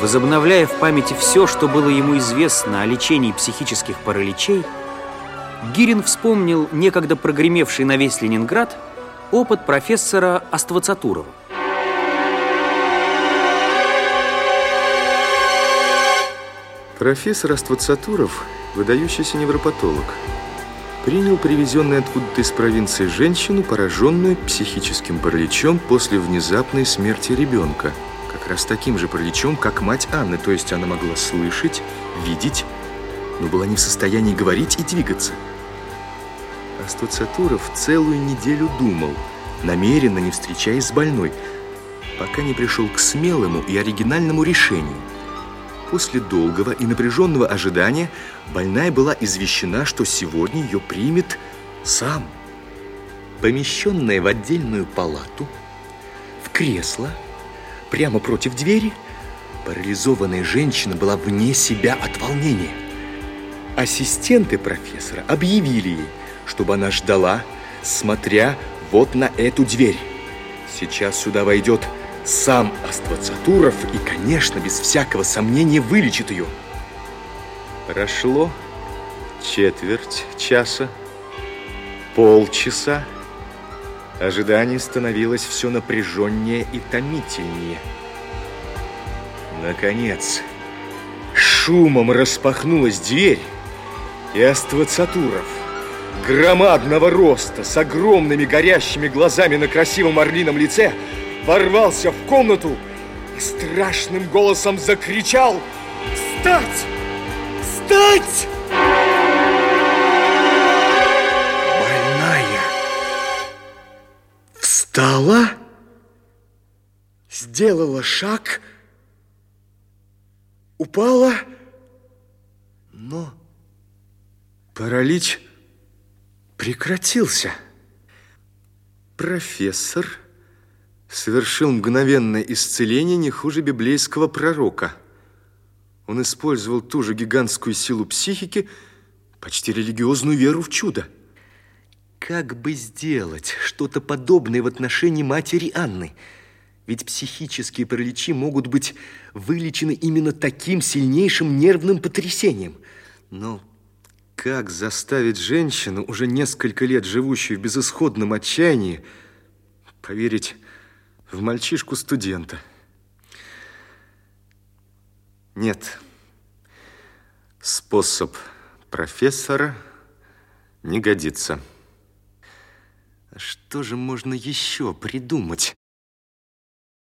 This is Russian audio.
Возобновляя в памяти все, что было ему известно о лечении психических параличей, Гирин вспомнил некогда прогремевший на весь Ленинград опыт профессора Аствацатурова. Профессор Аствацатуров – выдающийся невропатолог. Принял привезенную откуда-то из провинции женщину, пораженную психическим параличом после внезапной смерти ребенка. Раз таким же параличом, как мать Анны, то есть она могла слышать, видеть, но была не в состоянии говорить и двигаться. Аствацатуров целую неделю думал, намеренно не встречаясь с больной, пока не пришел к смелому и оригинальному решению. После долгого и напряженного ожидания больная была извещена, что сегодня ее примет сам. Помещенная в отдельную палату, в кресло, прямо против двери, парализованная женщина была вне себя от волнения. Ассистенты профессора объявили ей, чтобы она ждала, смотря вот на эту дверь. Сейчас сюда войдет сам Аствацатуров и, конечно, без всякого сомнения вылечит ее. Прошло четверть часа, полчаса. Ожидание становилось все напряженнее и томительнее. Наконец, шумом распахнулась дверь, и Аствацатуров, громадного роста, с огромными горящими глазами на красивом орлином лице, ворвался в комнату и страшным голосом закричал «Встать! Встать!» Встала, сделала шаг, упала, но паралич прекратился. Профессор совершил мгновенное исцеление не хуже библейского пророка. Он использовал ту же гигантскую силу психики, почти религиозную веру в чудо. Как бы сделать что-то подобное в отношении матери Анны? Ведь психические параличи могут быть вылечены именно таким сильнейшим нервным потрясением. Но как заставить женщину, уже несколько лет живущую в безысходном отчаянии, поверить в мальчишку-студента. Нет, способ профессора не годится. Что же можно еще придумать?